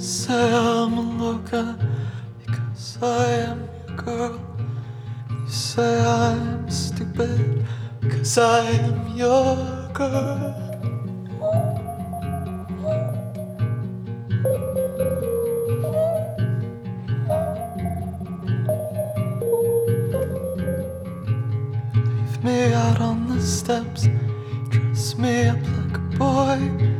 say I'm a looker because I am your girl. You say I'm stupid because I am your girl. Leave me out on the steps, dress me up like a boy.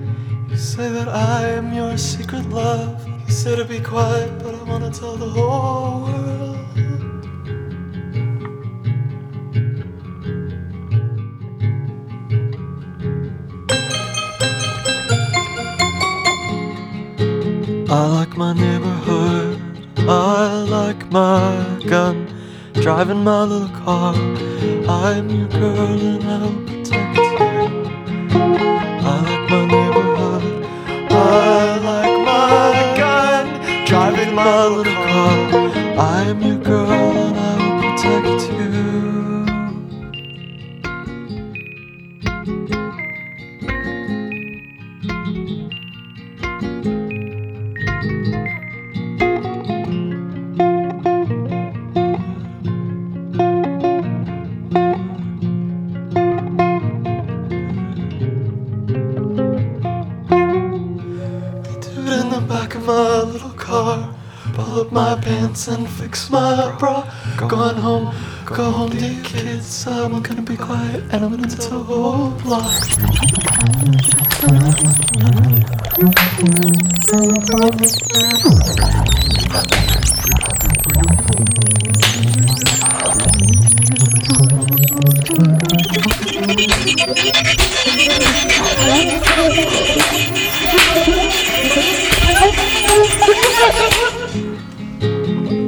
Say that I am your secret love. You say to be quiet, but I wanna tell the whole world. I like my neighborhood. I like my gun. Driving my little car. I'm your girl and I'll My little car. I'm your girl and I will protect you. Dude in the back of my little car. Pull up my pants and fix my bra. Going home, go home to your kids. I'm gonna be quiet and I'm gonna tell the whole block.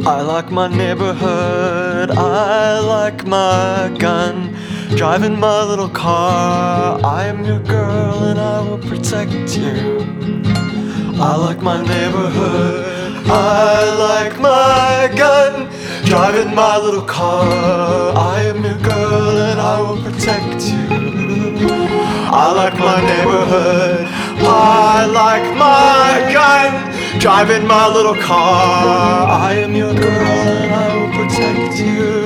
I like my neighborhood, I like my gun. Driving my little car, I am your girl and I will protect you. I like my neighborhood, I like my gun. Driving my little car, I am your girl and I will protect you. I like my neighborhood, I like my. Driving my little car, I am your girl and I will protect you.